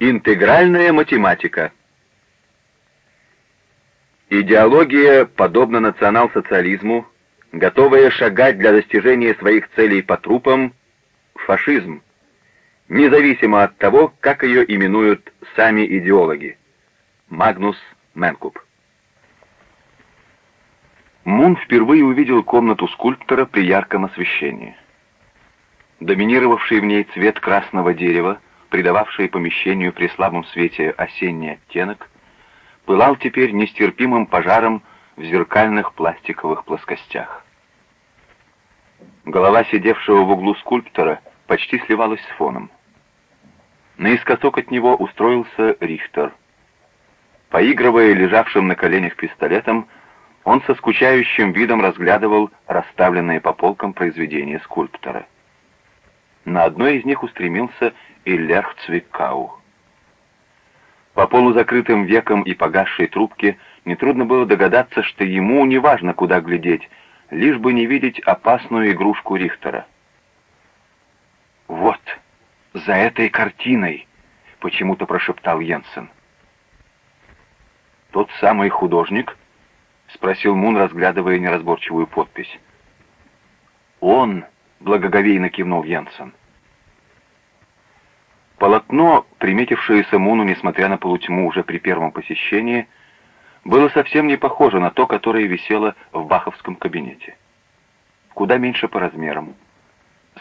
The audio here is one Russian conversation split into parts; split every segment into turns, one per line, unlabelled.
Интегральная математика. Идеология, подобно национал-социализму, готовая шагать для достижения своих целей по трупам, фашизм, независимо от того, как ее именуют сами идеологи. Магнус Менкуп. Мун впервые увидел комнату скульптора при ярком освещении. Доминировавший в ней цвет красного дерева, придававший помещению при слабом свете осенний оттенок, пылал теперь нестерпимым пожаром в зеркальных пластиковых плоскостях. Голова сидевшего в углу скульптора почти сливалась с фоном. Наискосок от него устроился Рихтер. Поигрывая лежавшим на коленях пистолетом, он со скучающим видом разглядывал расставленные по полкам произведения скульптора. На одной из них устремился Иллерх Цвикау. По полузакрытым векам и погасшей трубке нетрудно было догадаться, что ему не важно, куда глядеть, лишь бы не видеть опасную игрушку Рихтера. «Вот, за этой картиной!» — почему-то прошептал Йенсен. «Тот самый художник?» — спросил Мун, разглядывая неразборчивую подпись. «Он!» — благоговейно кивнул Йенсен. Полотно, приметившееся Муну, несмотря на полутьму уже при первом посещении, было совсем не похоже на то, которое висело в баховском кабинете. Куда меньше по размерам.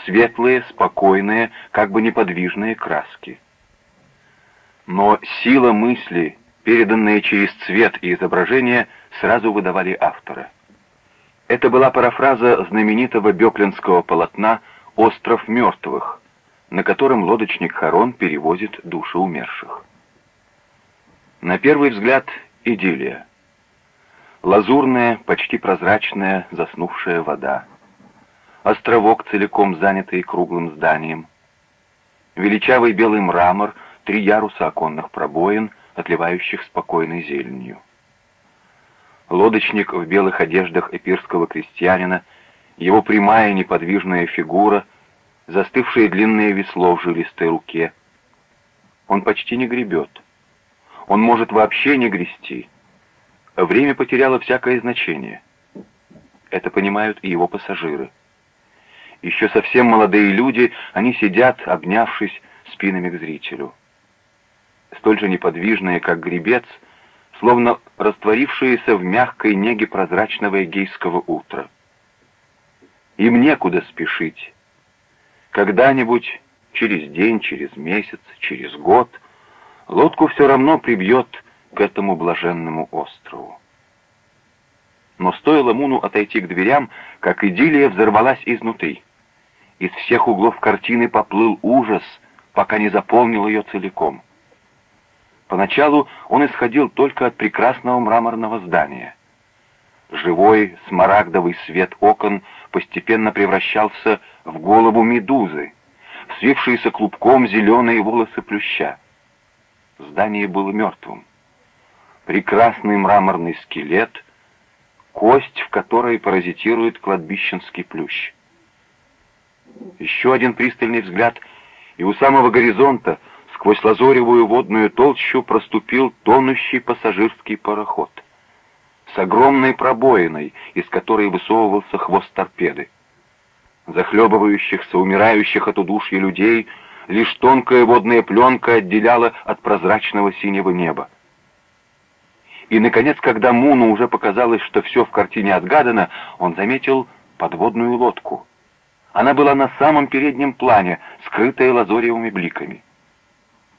Светлые, спокойные, как бы неподвижные краски. Но сила мысли, переданная через цвет и изображение, сразу выдавали автора. Это была парафраза знаменитого беклинского полотна «Остров мертвых», на котором лодочник Харон перевозит души умерших. На первый взгляд идиллия. Лазурная, почти прозрачная, заснувшая вода. Островок, целиком занятый круглым зданием. Величавый белый мрамор, три яруса оконных пробоин, отливающих спокойной зеленью. Лодочник в белых одеждах эпирского крестьянина, его прямая неподвижная фигура — застывшее длинное весло в жилистой руке. Он почти не гребет. Он может вообще не грести. Время потеряло всякое значение. Это понимают и его пассажиры. Еще совсем молодые люди, они сидят, обнявшись спинами к зрителю. Столь же неподвижные, как гребец, словно растворившиеся в мягкой неге прозрачного эгейского утра. Им некуда спешить. Когда-нибудь, через день, через месяц, через год, лодку все равно прибьет к этому блаженному острову. Но стоило Муну отойти к дверям, как идиллия взорвалась изнутри. Из всех углов картины поплыл ужас, пока не заполнил ее целиком. Поначалу он исходил только от прекрасного мраморного здания. Живой смарагдовый свет окон постепенно превращался в голову медузы, свившиеся клубком зеленые волосы плюща. Здание было мертвым. Прекрасный мраморный скелет, кость, в которой паразитирует кладбищенский плющ. Еще один пристальный взгляд, и у самого горизонта сквозь лазоревую водную толщу проступил тонущий пассажирский пароход — огромной пробоиной, из которой высовывался хвост торпеды. Захлебывающихся, умирающих от удушья людей лишь тонкая водная пленка отделяла от прозрачного синего неба. И, наконец, когда Муну уже показалось, что все в картине отгадано, он заметил подводную лодку. Она была на самом переднем плане, скрытая лазоревыми бликами.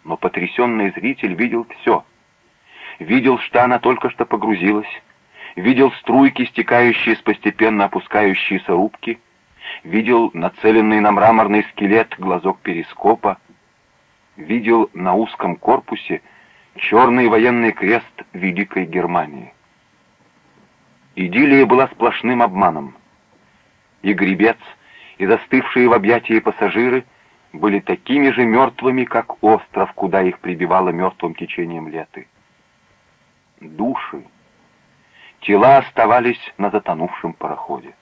Но потрясенный зритель видел все. Видел, что она только что погрузилась, видел струйки, стекающие с постепенно опускающейся рубки, видел нацеленный на мраморный скелет глазок перископа, видел на узком корпусе черный военный крест Великой Германии. Идиллия была сплошным обманом. И гребец, и застывшие в объятии пассажиры были такими же мертвыми, как остров, куда их прибивало мертвым течением леты. Души, Тела оставались на затонувшем пароходе.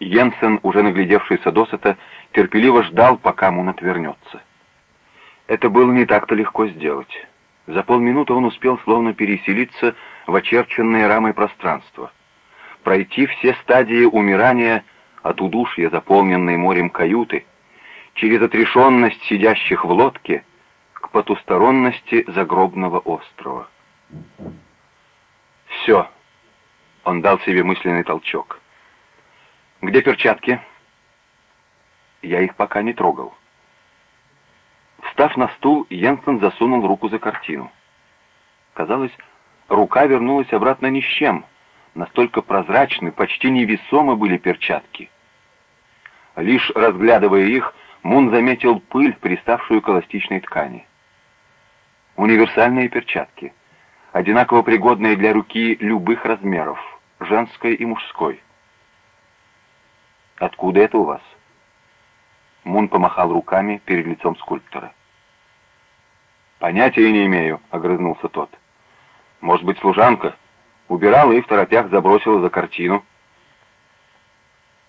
Йенсен, уже наглядевшийся досыта, терпеливо ждал, пока Мун отвернется. Это было не так-то легко сделать. За полминуты он успел словно переселиться в очерченное рамой пространство, пройти все стадии умирания от удушья, заполненной морем каюты, через отрешенность сидящих в лодке к потусторонности загробного острова. «Все!» — он дал себе мысленный толчок. «Где перчатки?» Я их пока не трогал. Встав на стул, Йенсен засунул руку за картину. Казалось, рука вернулась обратно ни с чем. Настолько прозрачны, почти невесомы были перчатки. Лишь разглядывая их, Мун заметил пыль, приставшую к эластичной ткани. Универсальные перчатки, одинаково пригодные для руки любых размеров, женской и мужской. «Откуда это у вас?» Мун помахал руками перед лицом скульптора. «Понятия не имею», — огрызнулся тот. «Может быть, служанка? Убирала и в торопях забросила за картину».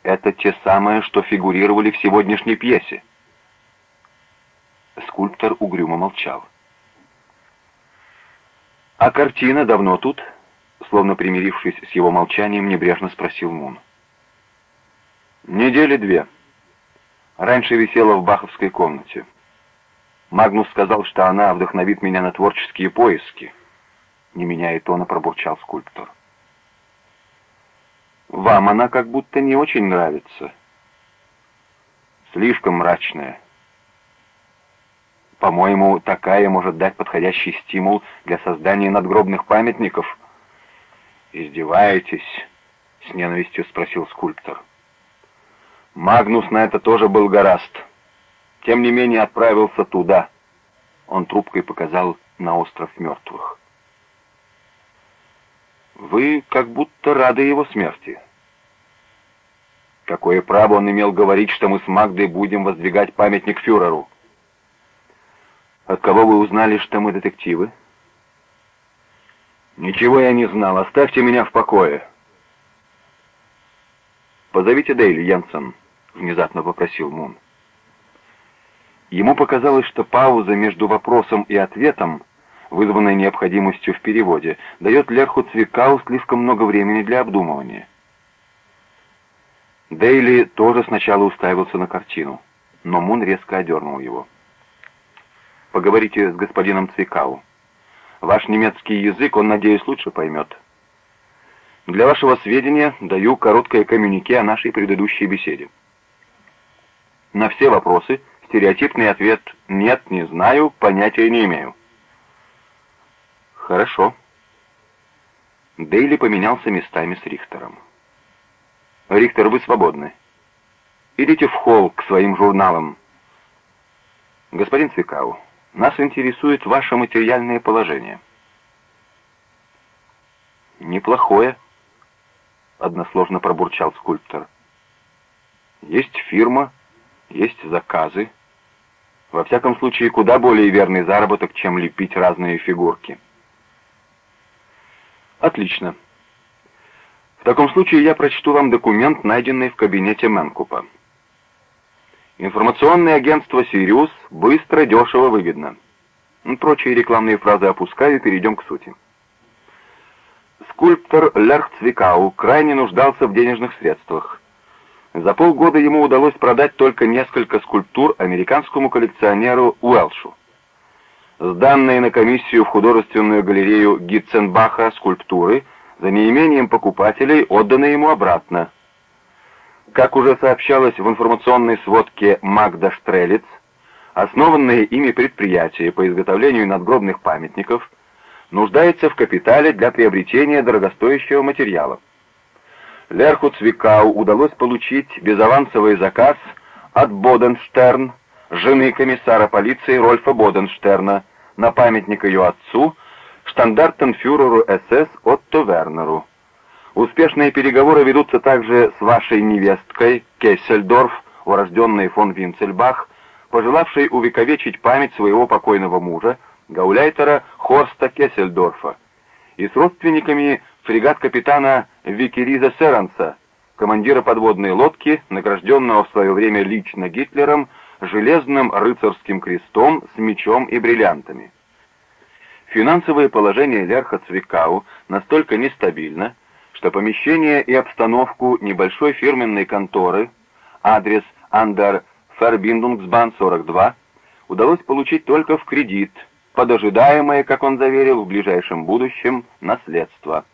«Это те самые, что фигурировали в сегодняшней пьесе». Скульптор угрюмо молчал. «А картина давно тут?» Словно примирившись с его молчанием, небрежно спросил Мун. «Недели две. Раньше висела в баховской комнате. Магнус сказал, что она вдохновит меня на творческие поиски. Не меняя тона, пробурчал скульптор. Вам она как будто не очень нравится. Слишком мрачная. По-моему, такая может дать подходящий стимул для создания надгробных памятников. «Издеваетесь?» — с ненавистью спросил скульптор. Магнус на это тоже был гораст. Тем не менее отправился туда. Он трубкой показал на остров мертвых. Вы как будто рады его смерти. Какое право он имел говорить, что мы с Магдой будем воздвигать памятник фюреру? От кого вы узнали, что мы детективы? Ничего я не знал. Оставьте меня в покое. Позовите Дейли, Янсен внезапно попросил Мун. Ему показалось, что пауза между вопросом и ответом, вызванная необходимостью в переводе, дает Лерху Цвикау слишком много времени для обдумывания. Дейли тоже сначала уставился на картину, но Мун резко одернул его. «Поговорите с господином Цвикау. Ваш немецкий язык он, надеюсь, лучше поймет. Для вашего сведения даю короткое коммюнике о нашей предыдущей беседе». На все вопросы стереотипный ответ «нет, не знаю, понятия не имею». Хорошо. Дейли поменялся местами с Рихтером. «Рихтер, вы свободны. Идите в холл к своим журналам. Господин Цвикау, нас интересует ваше материальное положение». «Неплохое», — односложно пробурчал скульптор. «Есть фирма, есть заказы. Во всяком случае, куда более верный заработок, чем лепить разные фигурки. Отлично. В таком случае я прочту вам документ, найденный в кабинете Мэнкупа. Информационное агентство «Сириус» быстро, дешево, выгодно. Прочие рекламные фразы опускаю перейдем к сути. Скульптор Лерх Цвикау крайне нуждался в денежных средствах. За полгода ему удалось продать только несколько скульптур американскому коллекционеру Уэлшу. Сданные на комиссию в художественную галерею Гитценбаха скульптуры за неимением покупателей отданы ему обратно. Как уже сообщалось в информационной сводке Магда Штрелец, основанное ими предприятие по изготовлению надгробных памятников нуждается в капитале для приобретения дорогостоящего материала. Лерху Цвикау удалось получить безавансовый заказ от Боденштерн, жены комиссара полиции Рольфа Боденштерна, на памятник ее отцу, штандартенфюреру СС Отто Вернеру. Успешные переговоры ведутся также с вашей невесткой Кессельдорф, урожденной фон Винцельбах, пожелавшей увековечить память своего покойного мужа, гауляйтера Хорста Кессельдорфа, и с родственниками фрегат капитана Викериза Серанса, командира подводной лодки, награжденного в свое время лично Гитлером железным рыцарским крестом с мечом и бриллиантами. Финансовое положение Лерха Цвикау настолько нестабильно, что помещение и обстановку небольшой фирменной конторы, адрес Андер Фербиндунгсбан 42, удалось получить только в кредит, под ожидаемое, как он заверил, в ближайшем будущем наследство.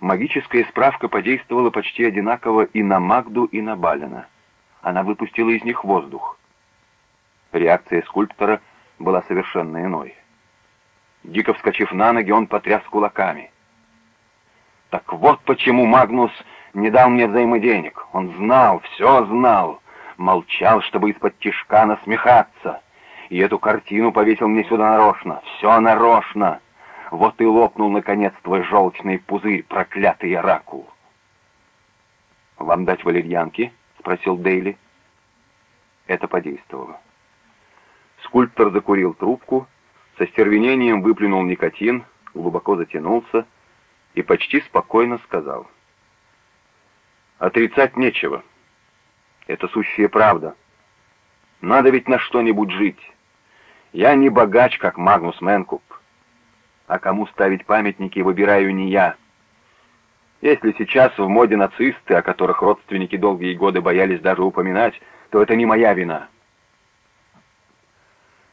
Магическая справка подействовала почти одинаково и на Магду, и на Балина. Она выпустила из них воздух. Реакция скульптора была совершенно иной. Дико вскочив на ноги, он потряс кулаками. «Так вот почему Магнус не дал мне взаймы денег. Он знал, все знал. Молчал, чтобы из-под тишка насмехаться. И эту картину повесил мне сюда нарочно. Все нарочно. Вот и лопнул, наконец, твой желчный пузырь, проклятый оракул. «Вам дать валерьянки?» — спросил Дейли. Это подействовало. Скульптор закурил трубку, со стервенением выплюнул никотин, глубоко затянулся и почти спокойно сказал. «Отрицать нечего. Это сущая правда. Надо ведь на что-нибудь жить. Я не богач, как Магнус Мэнкуп. А кому ставить памятники, выбираю не я. Если сейчас в моде нацисты, о которых родственники долгие годы боялись даже упоминать, то это не моя вина.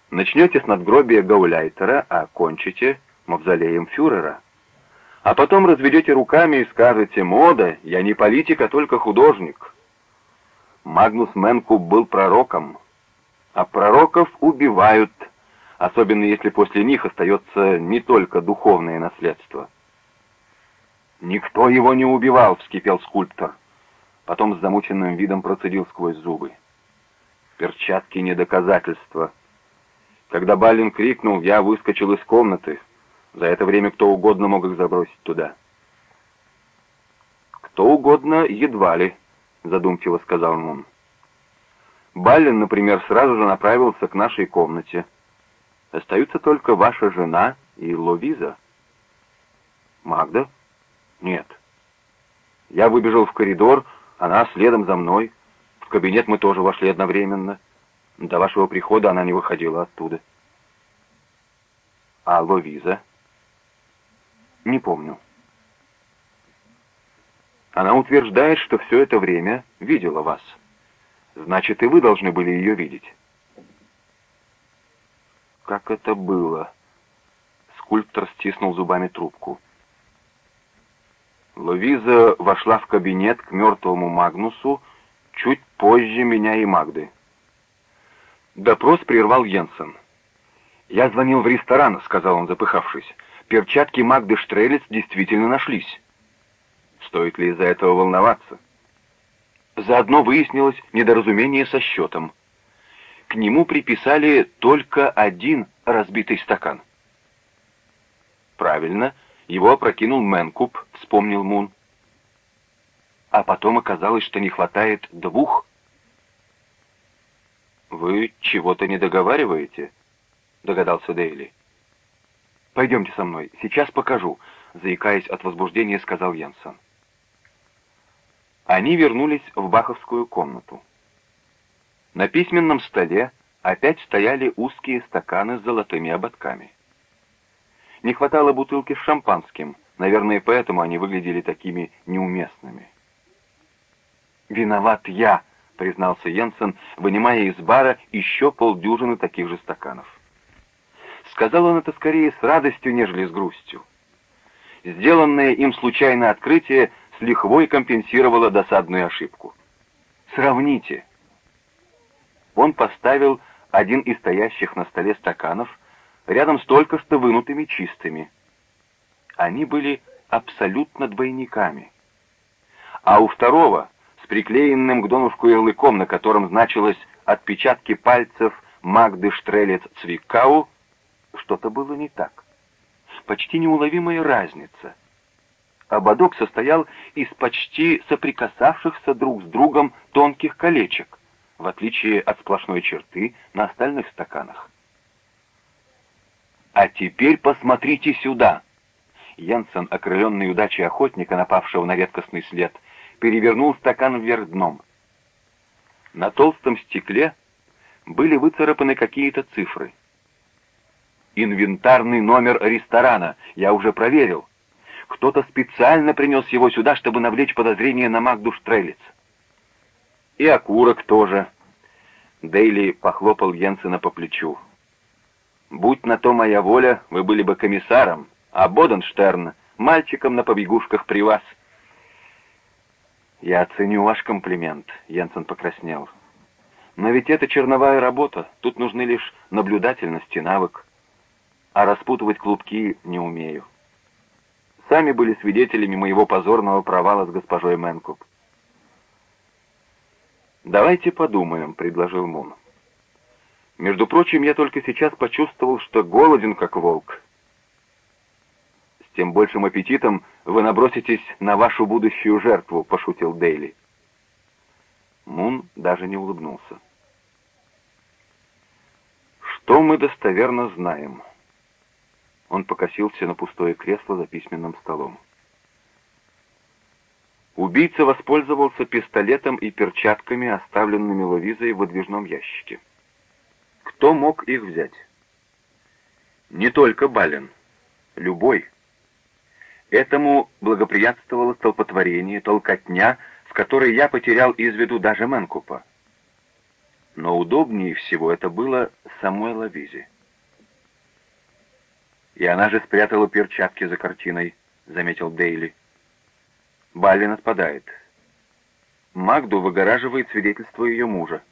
Начнете с надгробия Гауляйтера, а кончите мавзолеем фюрера. А потом разведете руками и скажете, мода, я не политик, а только художник. Магнус Менкуб был пророком, а пророков убивают, особенно если после них остается не только духовное наследство. «Никто его не убивал», — вскипел скульптор. Потом с замученным видом процедил сквозь зубы. «Перчатки не доказательства». Когда Балин крикнул, я выскочил из комнаты. За это время кто угодно мог их забросить туда. «Кто угодно, едва ли», — задумчиво сказал Мун. «Баллин, например, сразу же направился к нашей комнате. Остаются только ваша жена и Ловиза». «Магда?» «Нет». Я выбежал в коридор, она следом за мной. В кабинет мы тоже вошли одновременно. До вашего прихода она не выходила оттуда. А Ловиза? Не помню. Она утверждает, что все это время видела вас. Значит, и вы должны были ее видеть. Как это было? Скульптор стиснул зубами трубку. Луиза вошла в кабинет к мертвому Магнусу чуть позже меня и Магды. Допрос прервал Йенсен. «Я звонил в ресторан», — сказал он, запыхавшись. «Перчатки Магды Штрелец действительно нашлись». Стоит ли из-за этого волноваться? Заодно выяснилось недоразумение со счетом. К нему приписали только один разбитый стакан. Правильно, его опрокинул Мэнкуб, вспомнил Мун. А потом оказалось, что не хватает двух. «Вы чего-то не договариваете?» — догадался Дейли. «Пойдемте со мной, сейчас покажу», — заикаясь от возбуждения, сказал Янсон. Они вернулись в Баховскую комнату. На письменном столе опять стояли узкие стаканы с золотыми ободками. Не хватало бутылки с шампанским, наверное, поэтому они выглядели такими неуместными. «Виноват я», — признался Йенсен, вынимая из бара еще полдюжины таких же стаканов. Сказал он это скорее с радостью, нежели с грустью. Сделанное им случайное открытие с лихвой компенсировала досадную ошибку. Сравните. Он поставил один из стоящих на столе стаканов рядом с только что вынутыми чистыми. Они были абсолютно двойниками. А у второго, с приклеенным к донышку ярлыком, на котором значилось «отпечатки пальцев Магды Штрелец Цвикау», что-то было не так. Почти неуловимая разница — Ободок состоял из почти соприкасавшихся друг с другом тонких колечек, в отличие от сплошной черты на остальных стаканах. «А теперь посмотрите сюда!» Янсен, окрыленный удачей охотника, напавшего на редкостный след, перевернул стакан вверх дном. На толстом стекле были выцарапаны какие-то цифры. «Инвентарный номер ресторана. Я уже проверил. Кто-то специально принес его сюда, чтобы навлечь подозрение на Магду Штрелец. И окурок тоже». Дейли похлопал Йенсена по плечу. «Будь на то моя воля, вы были бы комиссаром, а Боденштерн — мальчиком на побегушках при вас». «Я оценю ваш комплимент», — Йенсен покраснел. «Но ведь это черновая работа, тут нужны лишь наблюдательность и навык. А распутывать клубки не умею. Сами были свидетелями моего позорного провала с госпожой Мэнкуп. «Давайте подумаем», — предложил Мун. «Между прочим, я только сейчас почувствовал, что голоден, как волк. С тем большим аппетитом вы наброситесь на вашу будущую жертву», — пошутил Дейли. Мун даже не улыбнулся. «Что мы достоверно знаем?» Он покосился на пустое кресло за письменным столом. Убийца воспользовался пистолетом и перчатками, оставленными Луизой в выдвижном ящике. Кто мог их взять? Не только Бален. Любой. Этому благоприятствовало столпотворение, толкотня, в которой я потерял из виду даже Мэнкупа. Но удобнее всего это было самой Лавизе. «И она же спрятала перчатки за картиной», — заметил Дейли. Баллин отпадает. Магду выгораживает свидетельство ее мужа.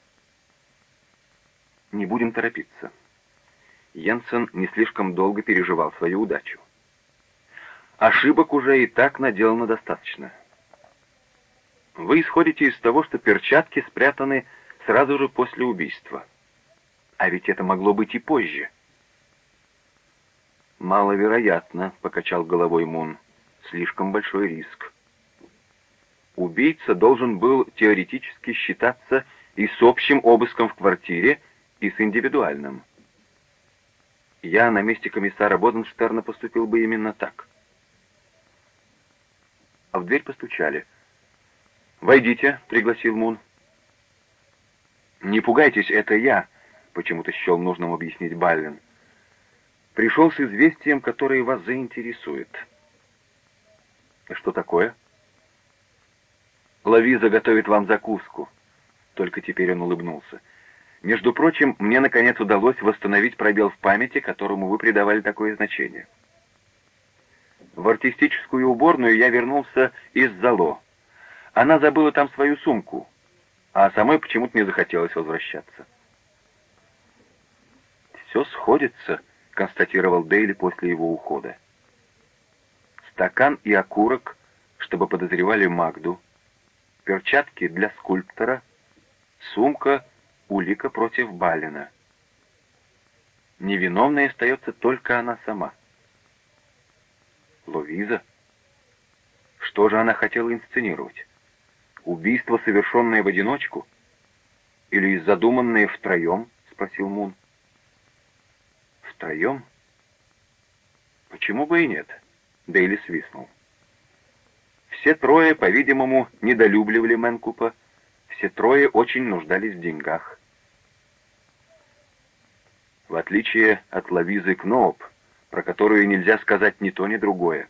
Не будем торопиться. Йенсен не слишком долго переживал свою удачу. Ошибок уже и так наделано достаточно. Вы исходите из того, что перчатки спрятаны сразу же после убийства. А ведь это могло быть и позже. «Маловероятно», — покачал головой Мун. «Слишком большой риск убийца должен был теоретически считаться и с общим обыском в квартире, и с индивидуальным. Я на месте комиссара Боденштерна поступил бы именно так. А в дверь постучали. «Войдите», — пригласил Мун. «Не пугайтесь, это я», — почему-то счел нужным объяснить Баллин. «Пришел с известием, которое вас заинтересует». «Что такое?» Лавиза готовит вам закуску». Только теперь он улыбнулся. «Между прочим, мне, наконец, удалось восстановить пробел в памяти, которому вы придавали такое значение. В артистическую уборную я вернулся из Зало. Она забыла там свою сумку, а самой почему-то не захотелось возвращаться». «Все сходится», — констатировал Дейли после его ухода. Стакан и окурок, чтобы подозревали Магду, перчатки для скульптора, сумка, улика против Балина. Невиновной остается только она сама. Луиза? Что же она хотела инсценировать? Убийство, совершенное в одиночку? Или задуманное втроем? Спросил Мун. Втроем? Почему бы и нет? Дейли свистнул. Все трое, по-видимому, недолюбливали Мэнкупа, все трое очень нуждались в деньгах. В отличие от Лавизы Кнооп, про которую нельзя сказать ни то, ни другое.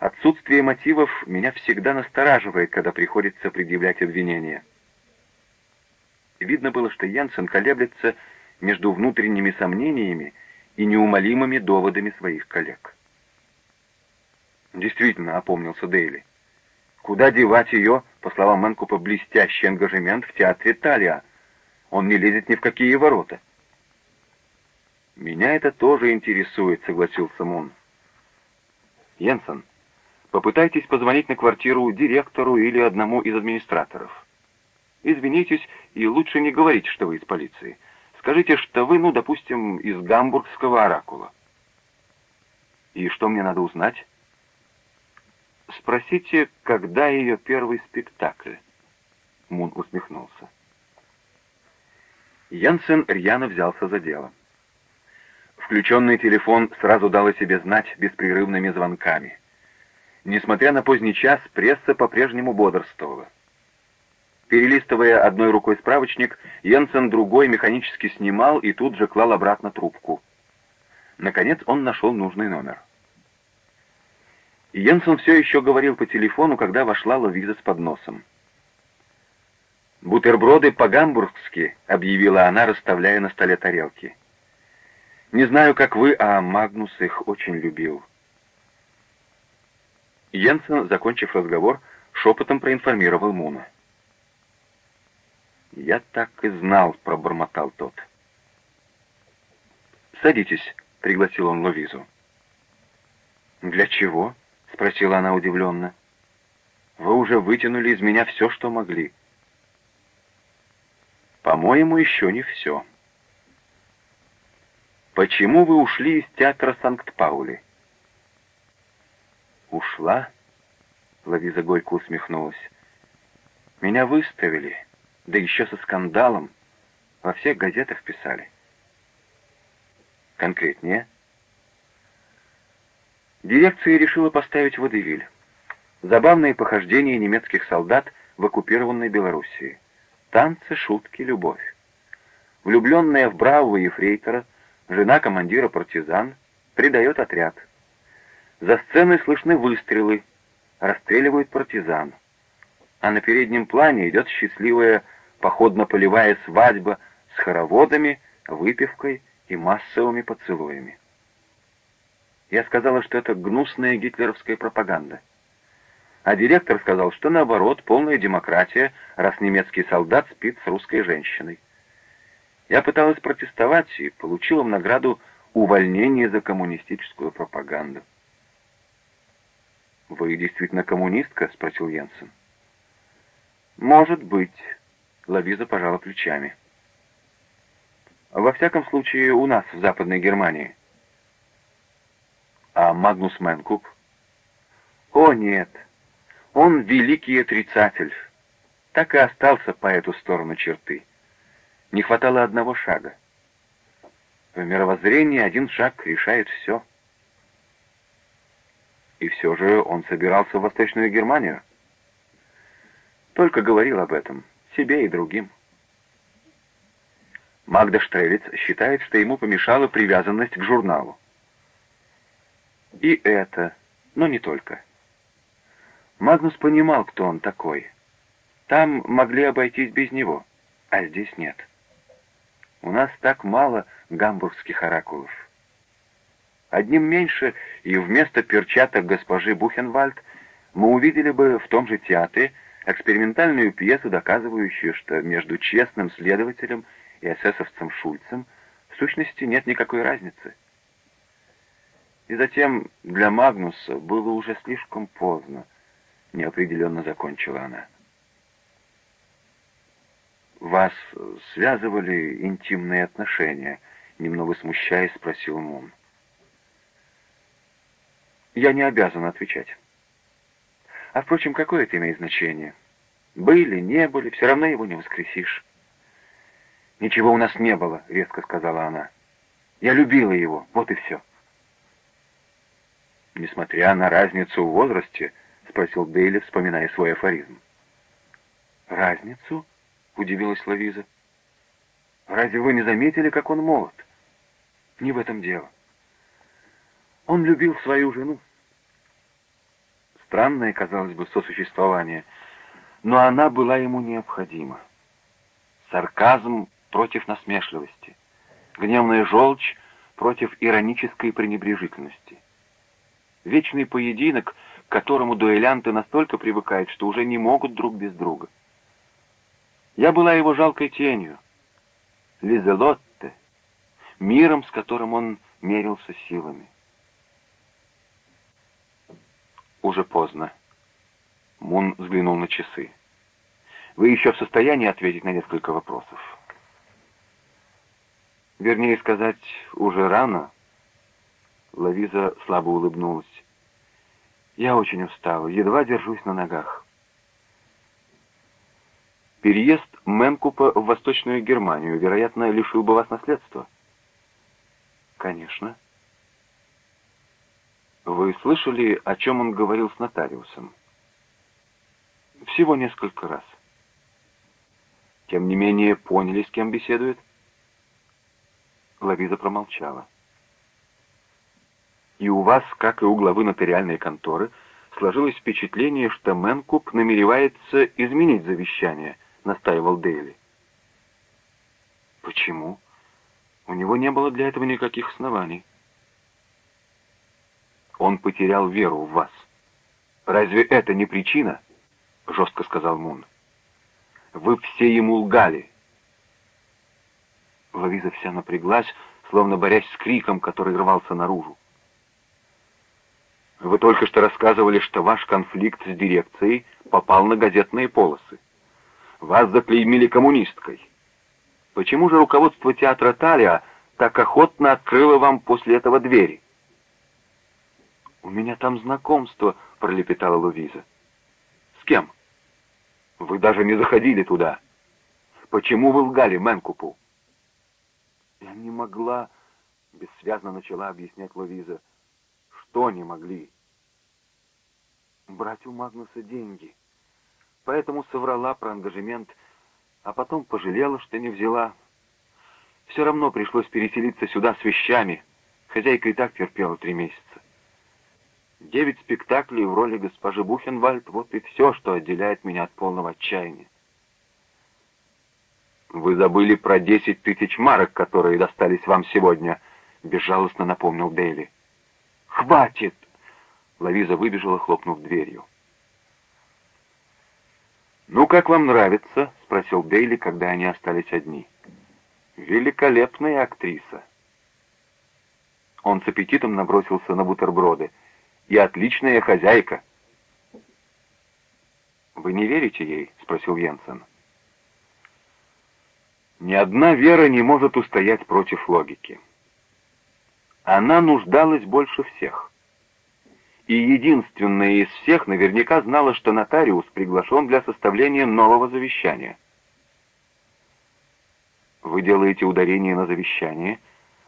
Отсутствие мотивов меня всегда настораживает, когда приходится предъявлять обвинения. Видно было, что Янсен колеблется между внутренними сомнениями и неумолимыми доводами своих коллег. Действительно, опомнился Дейли. Куда девать ее, по словам Мэнкупа, блестящий ангажемент в театре Талия? Он не лезет ни в какие ворота. «Меня это тоже интересует», — согласился Мун. «Йенсен, попытайтесь позвонить на квартиру директору или одному из администраторов. Извинитесь и лучше не говорите, что вы из полиции. Скажите, что вы, ну, допустим, из гамбургского оракула». «И что мне надо узнать?» Спросите, когда ее первый спектакль?» Мун усмехнулся. Янсен рьяно взялся за дело. Включенный телефон сразу дал о себе знать беспрерывными звонками. Несмотря на поздний час, пресса по-прежнему бодрствовала. Перелистывая одной рукой справочник, Йенсен другой механически снимал и тут же клал обратно трубку. Наконец он нашел нужный номер. Йенсен все еще говорил по телефону, когда вошла Луиза с подносом. «Бутерброды по-гамбургски», — объявила она, расставляя на столе тарелки. «Не знаю, как вы, а Магнус их очень любил». Йенсен, закончив разговор, шепотом проинформировал Муна. «Я так и знал», — пробормотал тот. «Садитесь», — пригласил он Луизу. «Для чего?» — спросила она удивленно. «Вы уже вытянули из меня все, что могли». «По-моему, еще не все». «Почему вы ушли из театра Санкт-Паули?» «Ушла?» — Лавиза горько усмехнулась. «Меня выставили» да еще со скандалом. Во всех газетах писали. Конкретнее. Дирекция решила поставить водевиль. Забавные похождения немецких солдат в оккупированной Белоруссии. Танцы, шутки, любовь. Влюбленная в бравого ефрейтора, жена командира партизан, предает отряд. За сценой слышны выстрелы, расстреливают партизан. А на переднем плане идет счастливая походно-полевая свадьба с хороводами, выпивкой и массовыми поцелуями. Я сказала, что это гнусная гитлеровская пропаганда. А директор сказал, что наоборот, полная демократия, раз немецкий солдат спит с русской женщиной. Я пыталась протестовать и получила в награду увольнение за коммунистическую пропаганду. «Вы действительно коммунистка?» — спросил Йенсен. «Может быть», Лавиза пожала плечами. «Во всяком случае, у нас, в Западной Германии». «А Магнус Мэнкуп?» «О, нет, он великий отрицатель. Так и остался по эту сторону черты. Не хватало одного шага. В мировоззрении один шаг решает все». И все же он собирался в Восточную Германию. Только говорил об этом себе и другим. Магда Штрелец считает, что ему помешала привязанность к журналу. И это, но не только. Магнус понимал, кто он такой. Там могли обойтись без него, а здесь нет. У нас так мало гамбургских оракулов. Одним меньше, и вместо перчаток госпожи Бухенвальд мы увидели бы в том же театре экспериментальную пьесу, доказывающую, что между честным следователем и эсэсовцем Шульцем в сущности нет никакой разницы. И затем для Магнуса было уже слишком поздно, неопределенно закончила она. «Вас связывали интимные отношения?» Немного смущаясь, спросил Мун. «Я не обязан отвечать». А, впрочем, какое это имеет значение? Были, не были, все равно его не воскресишь. «Ничего у нас не было», — резко сказала она. «Я любила его, вот и все». «Несмотря на разницу в возрасте», — спросил Дейли, вспоминая свой афоризм. «Разницу?» — удивилась Лавиза. «Разве вы не заметили, как он молод?» «Не в этом дело. Он любил свою жену. Странное, казалось бы, сосуществование, но она была ему необходима. Сарказм против насмешливости, гневная желчь против иронической пренебрежительности. Вечный поединок, к которому дуэлянты настолько привыкают, что уже не могут друг без друга. Я была его жалкой тенью, Лизелотте, миром, с которым он мерился силами. Уже поздно. Мун взглянул на часы. Вы еще в состоянии ответить на несколько вопросов? Вернее сказать, уже рано. Лавиза слабо улыбнулась. Я очень устала, едва держусь на ногах. Переезд Мэнкупа в Восточную Германию, вероятно, лишил бы вас наследства. Конечно. Вы слышали, о чем он говорил с нотариусом? Всего несколько раз. Тем не менее, поняли, с кем беседует? Лавиза промолчала. И у вас, как и у главы нотариальной конторы, сложилось впечатление, что Мэнкуп намеревается изменить завещание, настаивал Дейли. Почему? У него не было для этого никаких оснований. Он потерял веру в вас. Разве это не причина? Жестко сказал Мун. Вы все ему лгали. Лавиза вся напряглась, словно борясь с криком, который рвался наружу. Вы только что рассказывали, что ваш конфликт с дирекцией попал на газетные полосы. Вас заклеймили коммунисткой. Почему же руководство театра Талия так охотно открыло вам после этого двери? «У меня там знакомство», — пролепетала Луиза. «С кем?» «Вы даже не заходили туда. Почему вы лгали Мэнкупу?» «Я не могла», — бессвязно начала объяснять Луиза. «Что не могли?» «Брать у Магнуса деньги. Поэтому соврала про ангажемент, а потом пожалела, что не взяла. Все равно пришлось переселиться сюда с вещами. Хозяйка и так терпела три месяца. Девять спектаклей в роли госпожи Бухенвальд — вот и все, что отделяет меня от полного отчаяния. «Вы забыли про десять тысяч марок, которые достались вам сегодня», — безжалостно напомнил Дейли. «Хватит!» — Лавиза выбежала, хлопнув дверью. «Ну, как вам нравится?» — спросил Дейли, когда они остались одни. «Великолепная актриса». Он с аппетитом набросился на бутерброды — и отличная хозяйка». «Вы не верите ей?» — спросил Йенсен. «Ни одна вера не может устоять против логики. Она нуждалась больше всех. И единственная из всех наверняка знала, что нотариус приглашен для составления нового завещания. Вы делаете ударение на завещание,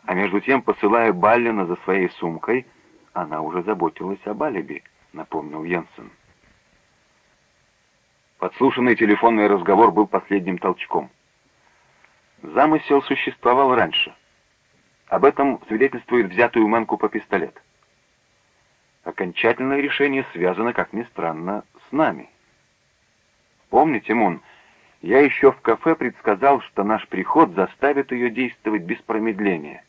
а между тем, посылая Баллина за своей сумкой — она уже заботилась об алиби, напомнил Йенсен. Подслушанный телефонный разговор был последним толчком. Замысел существовал раньше. Об этом свидетельствует взятый у Мэнкупа пистолет. Окончательное решение связано, как ни странно, с нами. Помните, Мун, я еще в кафе предсказал, что наш приход заставит ее действовать без промедления.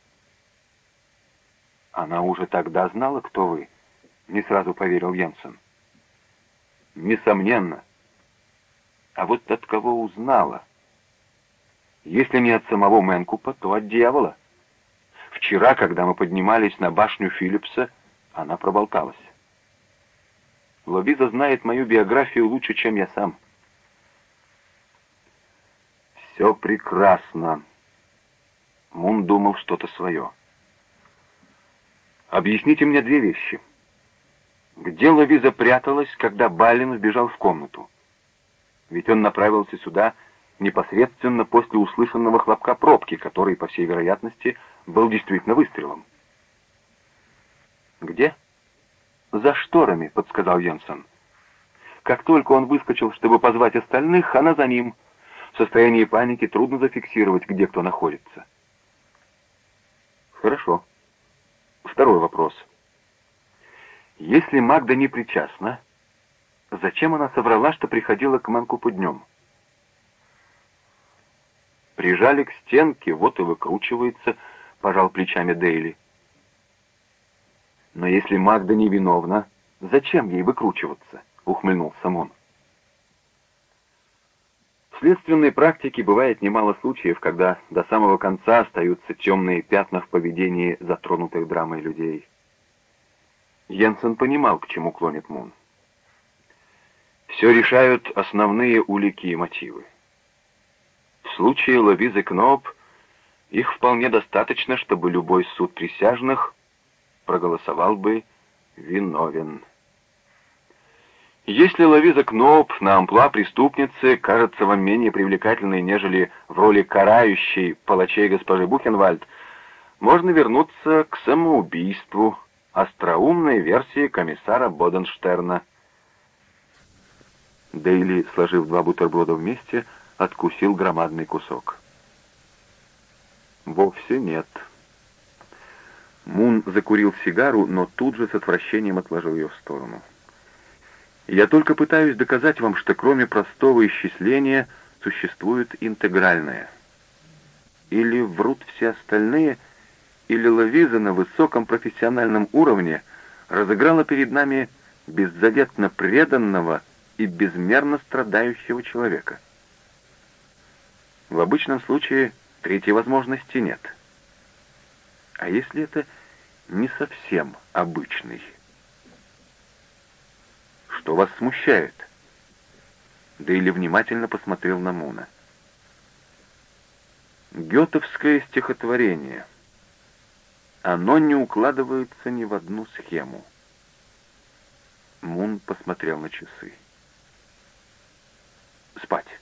Она уже тогда знала, кто вы? Не сразу поверил Йенсен. Несомненно. А вот от кого узнала? Если не от самого Мэнкупа, то от дьявола. Вчера, когда мы поднимались на башню Филлипса, она проболталась. Лобиза знает мою биографию лучше, чем я сам. Все прекрасно. Мун думал что-то свое. Объясните мне две вещи. Где Лавиза пряталась, когда Балин вбежал в комнату? Ведь он направился сюда непосредственно после услышанного хлопка пробки, который, по всей вероятности, был действительно выстрелом. «Где?» «За шторами», — подсказал Йенсен. Как только он выскочил, чтобы позвать остальных, она за ним. В состоянии паники трудно зафиксировать, где кто находится. «Хорошо», Второй вопрос. Если Магда не причастна, зачем она соврала, что приходила к Манкупу днем? Прижали к стенке, вот и выкручивается, пожал плечами Дейли. Но если Магда невиновна, зачем ей выкручиваться? Ухмыльнулся Мон. Следственной практике бывает немало случаев, когда до самого конца остаются темные пятна в поведении затронутых драмой людей. Йенсен понимал, к чему клонит Мун. Все решают основные улики и мотивы. В случае Лавизы Кноп их вполне достаточно, чтобы любой суд присяжных проголосовал бы виновен. Если Лавиза Кноуп на амплуа преступницы кажется вам менее привлекательной, нежели в роли карающей палачей госпожи Бухенвальд, можно вернуться к самоубийству, остроумной версии комиссара Боденштерна. Дейли, сложив два бутерброда вместе, откусил громадный кусок. «Вовсе нет». Мун закурил сигару, но тут же с отвращением отложил ее в сторону. «Я только пытаюсь доказать вам, что кроме простого исчисления существует интегральное. Или врут все остальные, или Лавиза на высоком профессиональном уровне разыграла перед нами беззаветно преданного и безмерно страдающего человека. В обычном случае третьей возможности нет. А если это не совсем обычный? Что вас смущает? Да или внимательно посмотрел на Муна. Гетовское стихотворение. Оно не укладывается ни в одну схему. Мун посмотрел на часы. Спать.